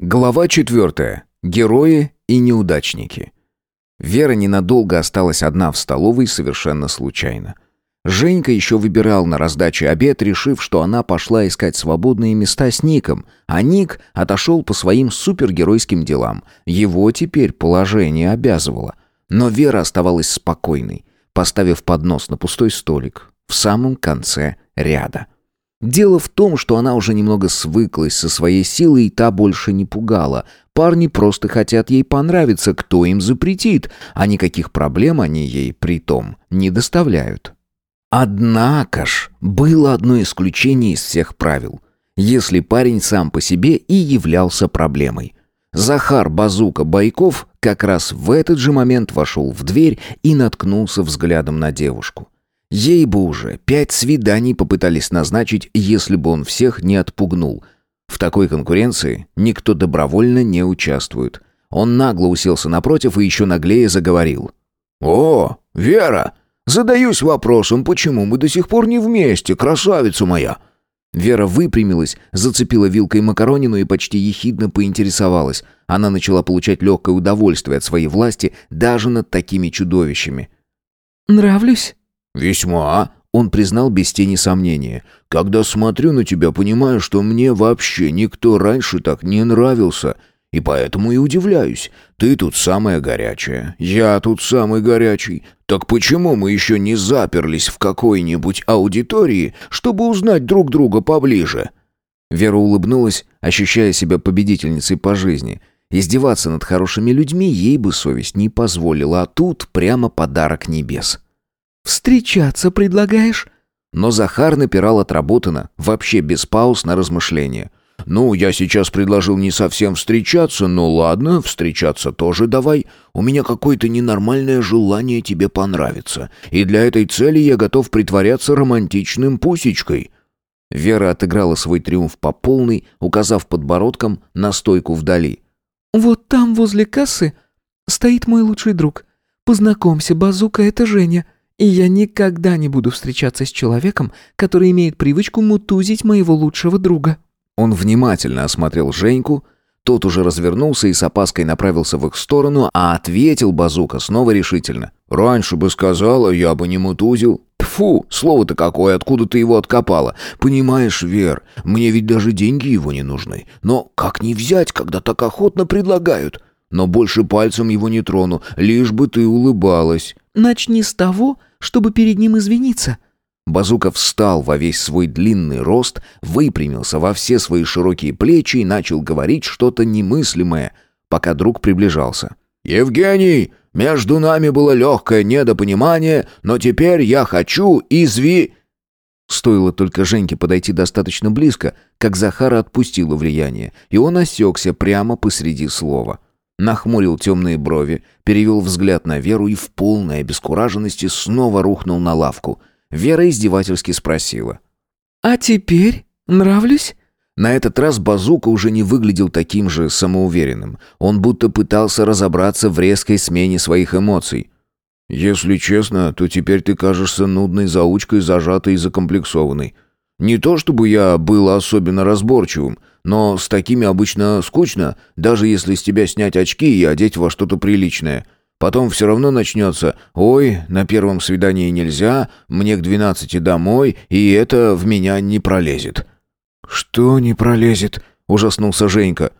Глава четвертая. Герои и неудачники. Вера ненадолго осталась одна в столовой совершенно случайно. Женька еще выбирал на раздаче обед, решив, что она пошла искать свободные места с Ником, а Ник отошел по своим супергеройским делам. Его теперь положение обязывало. Но Вера оставалась спокойной, поставив поднос на пустой столик в самом конце ряда. Дело в том, что она уже немного свыклась со своей силой, и та больше не пугала. Парни просто хотят ей понравиться, кто им запретит, а никаких проблем они ей при том не доставляют. Однако ж, было одно исключение из всех правил. Если парень сам по себе и являлся проблемой. Захар Базука Байков как раз в этот же момент вошел в дверь и наткнулся взглядом на девушку. Ей бы уже пять свиданий попытались назначить, если бы он всех не отпугнул. В такой конкуренции никто добровольно не участвует. Он нагло уселся напротив и еще наглее заговорил. «О, Вера! Задаюсь вопросом, почему мы до сих пор не вместе, красавица моя!» Вера выпрямилась, зацепила вилкой макаронину и почти ехидно поинтересовалась. Она начала получать легкое удовольствие от своей власти даже над такими чудовищами. «Нравлюсь?» «Весьма», — он признал без тени сомнения. «Когда смотрю на тебя, понимаю, что мне вообще никто раньше так не нравился, и поэтому и удивляюсь. Ты тут самая горячая, я тут самый горячий. Так почему мы еще не заперлись в какой-нибудь аудитории, чтобы узнать друг друга поближе?» Вера улыбнулась, ощущая себя победительницей по жизни. Издеваться над хорошими людьми ей бы совесть не позволила, а тут прямо подарок небес. «Встречаться предлагаешь?» Но Захар напирал отработано, вообще без пауз на размышления. «Ну, я сейчас предложил не совсем встречаться, но ладно, встречаться тоже давай. У меня какое-то ненормальное желание тебе понравиться, и для этой цели я готов притворяться романтичным пусечкой». Вера отыграла свой триумф по полной, указав подбородком на стойку вдали. «Вот там, возле кассы, стоит мой лучший друг. Познакомься, Базука, это Женя. И я никогда не буду встречаться с человеком, который имеет привычку мутузить моего лучшего друга». Он внимательно осмотрел Женьку, тот уже развернулся и с опаской направился в их сторону, а ответил Базука снова решительно. «Раньше бы сказала, я бы не мутузил». Фу, слово-то какое, откуда ты его откопала? Понимаешь, Вер, мне ведь даже деньги его не нужны. Но как не взять, когда так охотно предлагают? Но больше пальцем его не трону, лишь бы ты улыбалась. Начни с того, чтобы перед ним извиниться». Базука встал во весь свой длинный рост, выпрямился во все свои широкие плечи и начал говорить что-то немыслимое, пока друг приближался. «Евгений, между нами было легкое недопонимание, но теперь я хочу изви...» Стоило только Женьке подойти достаточно близко, как Захара отпустило влияние, и он осекся прямо посреди слова. Нахмурил темные брови, перевел взгляд на Веру и в полной обескураженности снова рухнул на лавку. Вера издевательски спросила. «А теперь нравлюсь?» На этот раз Базука уже не выглядел таким же самоуверенным. Он будто пытался разобраться в резкой смене своих эмоций. «Если честно, то теперь ты кажешься нудной заучкой, зажатой и закомплексованной. Не то чтобы я был особенно разборчивым, но с такими обычно скучно, даже если с тебя снять очки и одеть во что-то приличное. Потом все равно начнется «Ой, на первом свидании нельзя, мне к двенадцати домой, и это в меня не пролезет». «Что не пролезет?» – ужаснулся Женька.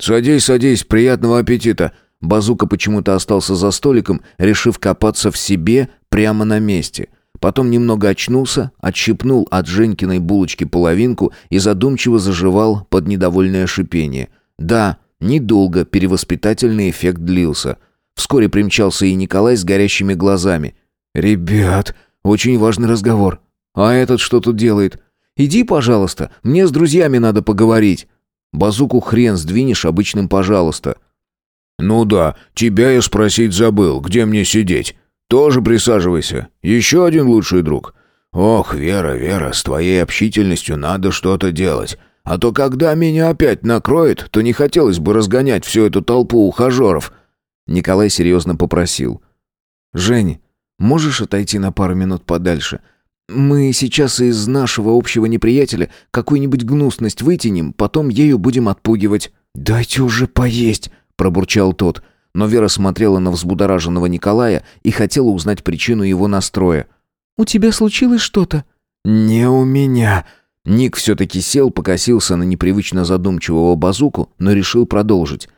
«Садись, садись, приятного аппетита!» Базука почему-то остался за столиком, решив копаться в себе прямо на месте – Потом немного очнулся, отщипнул от Женькиной булочки половинку и задумчиво заживал под недовольное шипение. Да, недолго перевоспитательный эффект длился. Вскоре примчался и Николай с горящими глазами. «Ребят, очень важный разговор. А этот что тут делает? Иди, пожалуйста, мне с друзьями надо поговорить». Базуку хрен сдвинешь обычным «пожалуйста». «Ну да, тебя я спросить забыл, где мне сидеть?» Тоже присаживайся. Еще один лучший друг. Ох, Вера, Вера, с твоей общительностью надо что-то делать. А то когда меня опять накроет, то не хотелось бы разгонять всю эту толпу ухажеров». Николай серьезно попросил. «Жень, можешь отойти на пару минут подальше? Мы сейчас из нашего общего неприятеля какую-нибудь гнусность вытянем, потом ею будем отпугивать». «Дайте уже поесть», — пробурчал тот. Но Вера смотрела на взбудораженного Николая и хотела узнать причину его настроя. «У тебя случилось что-то?» «Не у меня». Ник все-таки сел, покосился на непривычно задумчивого базуку, но решил продолжить.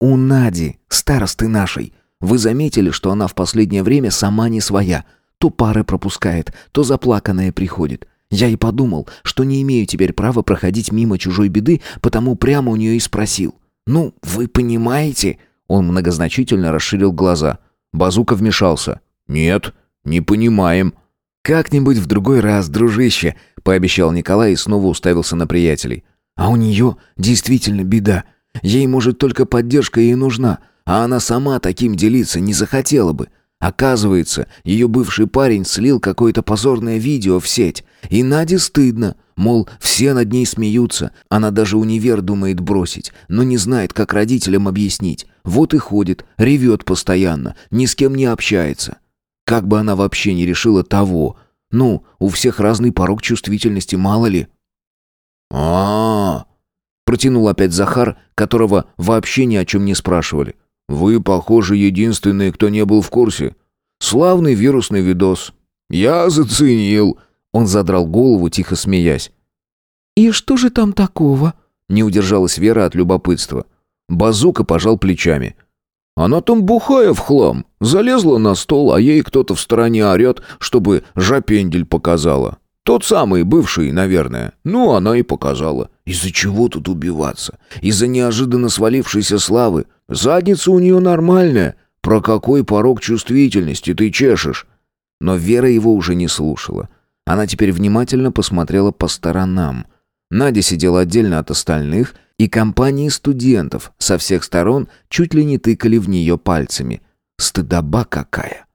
«У Нади, старосты нашей. Вы заметили, что она в последнее время сама не своя. То пары пропускает, то заплаканная приходит. Я и подумал, что не имею теперь права проходить мимо чужой беды, потому прямо у нее и спросил. «Ну, вы понимаете?» Он многозначительно расширил глаза. Базука вмешался. «Нет, не понимаем». «Как-нибудь в другой раз, дружище», — пообещал Николай и снова уставился на приятелей. «А у нее действительно беда. Ей, может, только поддержка ей нужна, а она сама таким делиться не захотела бы. Оказывается, ее бывший парень слил какое-то позорное видео в сеть. И Наде стыдно. Мол, все над ней смеются. Она даже универ думает бросить, но не знает, как родителям объяснить. Вот и ходит, ревет постоянно, ни с кем не общается. Как бы она вообще не решила того. Ну, у всех разный порог чувствительности, мало ли. а, -а, Протянул опять Захар, которого вообще ни о чем не спрашивали. Вы, похоже, единственные, кто не был в курсе. Славный вирусный видос. Я заценил. Он задрал голову, тихо смеясь. И что же там такого? Не удержалась Вера от любопытства. Базука пожал плечами. Она там бухая в хлам. Залезла на стол, а ей кто-то в стороне орет, чтобы жопендель показала. Тот самый, бывший, наверное. Ну, она и показала. Из-за чего тут убиваться? Из-за неожиданно свалившейся славы. Задница у нее нормальная. Про какой порог чувствительности ты чешешь? Но Вера его уже не слушала. Она теперь внимательно посмотрела по сторонам. Надя сидела отдельно от остальных, и компании студентов со всех сторон чуть ли не тыкали в нее пальцами. Стыдоба какая!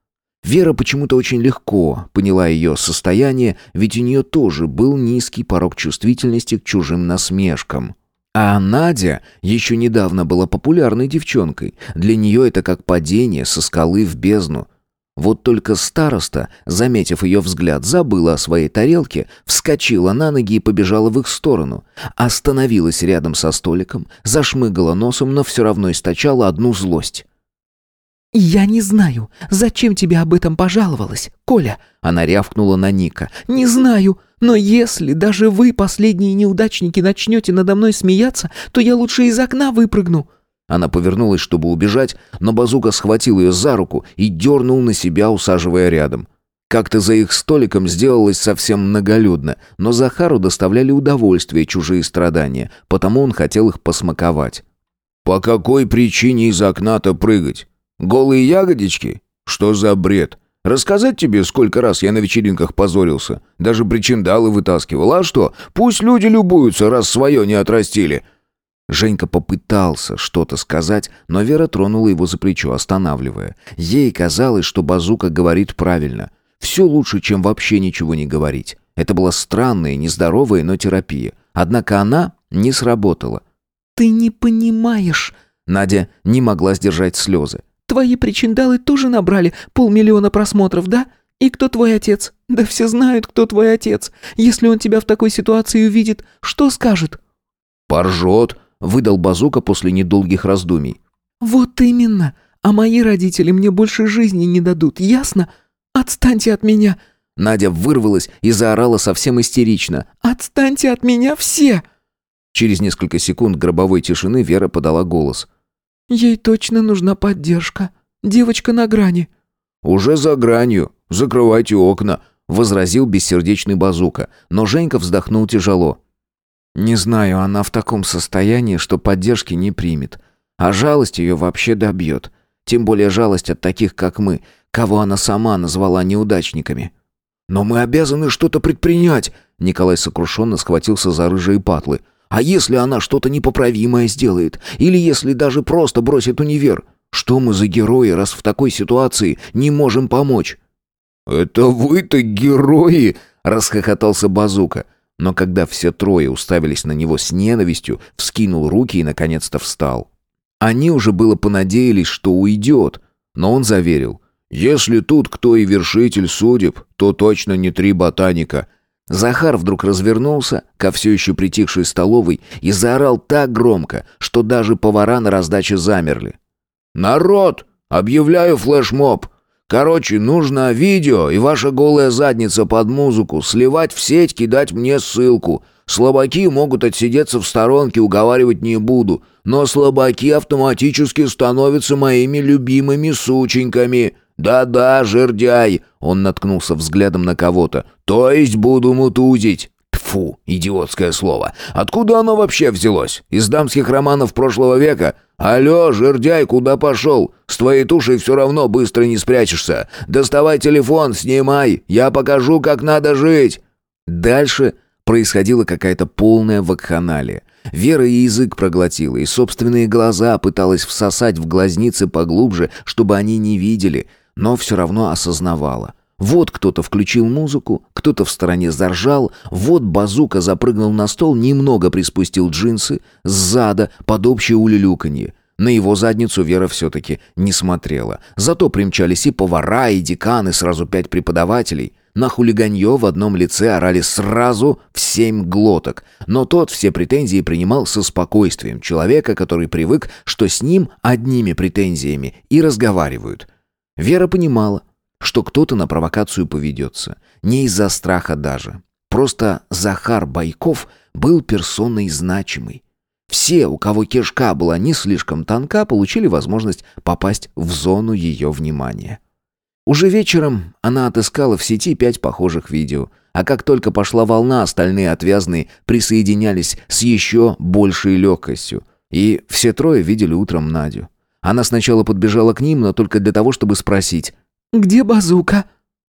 Вера почему-то очень легко поняла ее состояние, ведь у нее тоже был низкий порог чувствительности к чужим насмешкам. А Надя еще недавно была популярной девчонкой. Для нее это как падение со скалы в бездну. Вот только староста, заметив ее взгляд, забыла о своей тарелке, вскочила на ноги и побежала в их сторону. Остановилась рядом со столиком, зашмыгала носом, но все равно источала одну злость. «Я не знаю, зачем тебе об этом пожаловалась, Коля?» Она рявкнула на Ника. «Не знаю, но если даже вы, последние неудачники, начнете надо мной смеяться, то я лучше из окна выпрыгну». Она повернулась, чтобы убежать, но Базука схватил ее за руку и дернул на себя, усаживая рядом. Как-то за их столиком сделалось совсем многолюдно, но Захару доставляли удовольствие чужие страдания, потому он хотел их посмаковать. «По какой причине из окна-то прыгать? Голые ягодички? Что за бред? Рассказать тебе, сколько раз я на вечеринках позорился? Даже причиндалы вытаскивал. А что? Пусть люди любуются, раз свое не отрастили». Женька попытался что-то сказать, но Вера тронула его за плечо, останавливая. Ей казалось, что Базука говорит правильно. Все лучше, чем вообще ничего не говорить. Это была странная, нездоровая, но терапия. Однако она не сработала. «Ты не понимаешь...» Надя не могла сдержать слезы. Твои причиндалы тоже набрали полмиллиона просмотров, да? И кто твой отец? Да все знают, кто твой отец. Если он тебя в такой ситуации увидит, что скажет?» «Поржет», — выдал Базука после недолгих раздумий. «Вот именно. А мои родители мне больше жизни не дадут, ясно? Отстаньте от меня!» Надя вырвалась и заорала совсем истерично. «Отстаньте от меня все!» Через несколько секунд гробовой тишины Вера подала голос. Ей точно нужна поддержка. Девочка на грани». «Уже за гранью. Закрывайте окна», — возразил бессердечный базука, но Женька вздохнул тяжело. «Не знаю, она в таком состоянии, что поддержки не примет. А жалость ее вообще добьет. Тем более жалость от таких, как мы, кого она сама назвала неудачниками». «Но мы обязаны что-то предпринять!» Николай сокрушенно схватился за рыжие патлы. А если она что-то непоправимое сделает? Или если даже просто бросит универ? Что мы за герои, раз в такой ситуации не можем помочь?» «Это вы-то герои!» — расхохотался Базука. Но когда все трое уставились на него с ненавистью, вскинул руки и наконец-то встал. Они уже было понадеялись, что уйдет, но он заверил. «Если тут кто и вершитель судеб, то точно не три ботаника. Захар вдруг развернулся ко все еще притихшей столовой и заорал так громко, что даже повара на раздаче замерли. «Народ! Объявляю флешмоб! Короче, нужно видео и ваша голая задница под музыку сливать в сеть, кидать мне ссылку. Слабаки могут отсидеться в сторонке, уговаривать не буду, но слабаки автоматически становятся моими любимыми сученьками. Да-да, жердяй!» Он наткнулся взглядом на кого-то. «То есть буду мутузить!» Тфу, идиотское слово. Откуда оно вообще взялось? Из дамских романов прошлого века? Алло, жердяй, куда пошел? С твоей тушей все равно быстро не спрячешься. Доставай телефон, снимай. Я покажу, как надо жить. Дальше происходила какая-то полная вакханалия. Вера и язык проглотила, и собственные глаза пыталась всосать в глазницы поглубже, чтобы они не видели, но все равно осознавала. Вот кто-то включил музыку, кто-то в стороне заржал, вот базука запрыгнул на стол, немного приспустил джинсы, сзада, под общее улюлюканье. На его задницу Вера все-таки не смотрела. Зато примчались и повара, и деканы, сразу пять преподавателей. На хулиганье в одном лице орали сразу в семь глоток, но тот все претензии принимал со спокойствием человека, который привык, что с ним одними претензиями и разговаривают. Вера понимала, что кто-то на провокацию поведется. Не из-за страха даже. Просто Захар Байков был персоной значимой. Все, у кого кишка была не слишком тонка, получили возможность попасть в зону ее внимания. Уже вечером она отыскала в сети пять похожих видео, а как только пошла волна, остальные отвязные присоединялись с еще большей легкостью. И все трое видели утром Надю. Она сначала подбежала к ним, но только для того, чтобы спросить «Где базука?»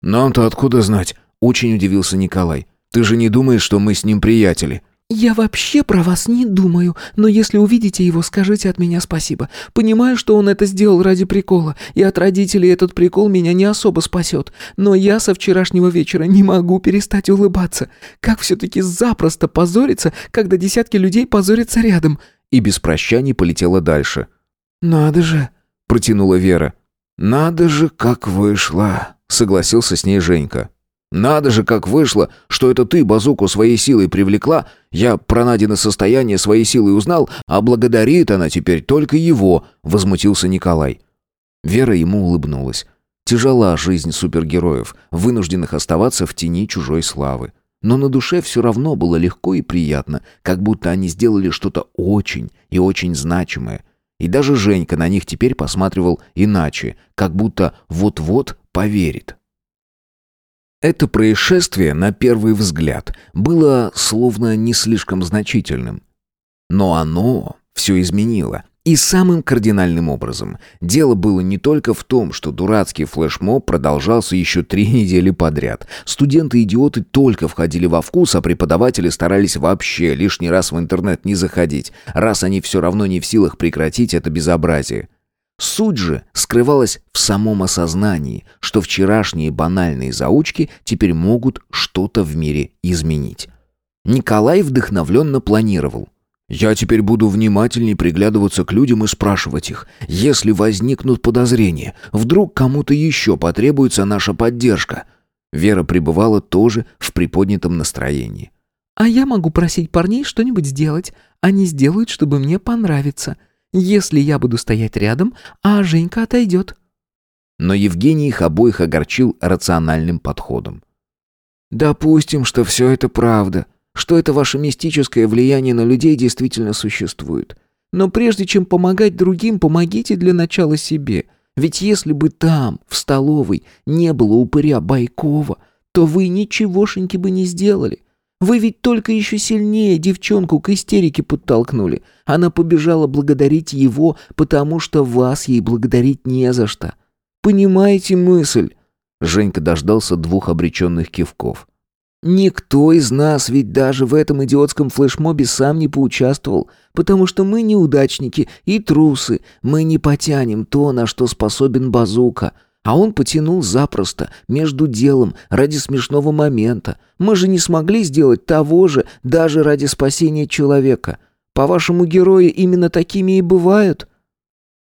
«Нам-то откуда знать?» — очень удивился Николай. «Ты же не думаешь, что мы с ним приятели?» «Я вообще про вас не думаю, но если увидите его, скажите от меня спасибо. Понимаю, что он это сделал ради прикола, и от родителей этот прикол меня не особо спасет. Но я со вчерашнего вечера не могу перестать улыбаться. Как все-таки запросто позориться, когда десятки людей позорятся рядом?» И без прощаний полетела дальше. «Надо же!» — протянула Вера. «Надо же, как вышло!» — согласился с ней Женька. «Надо же, как вышло, что это ты базуку своей силой привлекла. Я про Надина состояние своей силой узнал, а благодарит она теперь только его», — возмутился Николай. Вера ему улыбнулась. Тяжела жизнь супергероев, вынужденных оставаться в тени чужой славы. Но на душе все равно было легко и приятно, как будто они сделали что-то очень и очень значимое. И даже Женька на них теперь посматривал иначе, как будто вот-вот поверит. Это происшествие, на первый взгляд, было словно не слишком значительным. Но оно все изменило. И самым кардинальным образом. Дело было не только в том, что дурацкий флешмоб продолжался еще три недели подряд. Студенты-идиоты только входили во вкус, а преподаватели старались вообще лишний раз в интернет не заходить, раз они все равно не в силах прекратить это безобразие. Суть же скрывалась в самом осознании, что вчерашние банальные заучки теперь могут что-то в мире изменить. Николай вдохновленно планировал. «Я теперь буду внимательней приглядываться к людям и спрашивать их, если возникнут подозрения, вдруг кому-то еще потребуется наша поддержка». Вера пребывала тоже в приподнятом настроении. «А я могу просить парней что-нибудь сделать. Они сделают, чтобы мне понравиться если я буду стоять рядом, а Женька отойдет». Но Евгений их обоих огорчил рациональным подходом. «Допустим, что все это правда, что это ваше мистическое влияние на людей действительно существует. Но прежде чем помогать другим, помогите для начала себе. Ведь если бы там, в столовой, не было упыря Байкова, то вы ничегошеньки бы не сделали. Вы ведь только еще сильнее девчонку к истерике подтолкнули. Она побежала благодарить его, потому что вас ей благодарить не за что. Понимаете мысль?» Женька дождался двух обреченных кивков. «Никто из нас ведь даже в этом идиотском флешмобе сам не поучаствовал, потому что мы неудачники и трусы, мы не потянем то, на что способен базука». А он потянул запросто, между делом, ради смешного момента. Мы же не смогли сделать того же, даже ради спасения человека. По-вашему, герои именно такими и бывают?»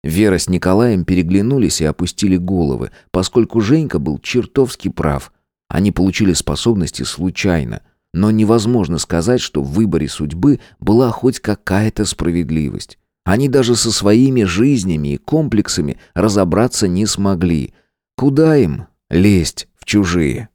Вера с Николаем переглянулись и опустили головы, поскольку Женька был чертовски прав. Они получили способности случайно, но невозможно сказать, что в выборе судьбы была хоть какая-то справедливость. Они даже со своими жизнями и комплексами разобраться не смогли. Куда им лезть в чужие?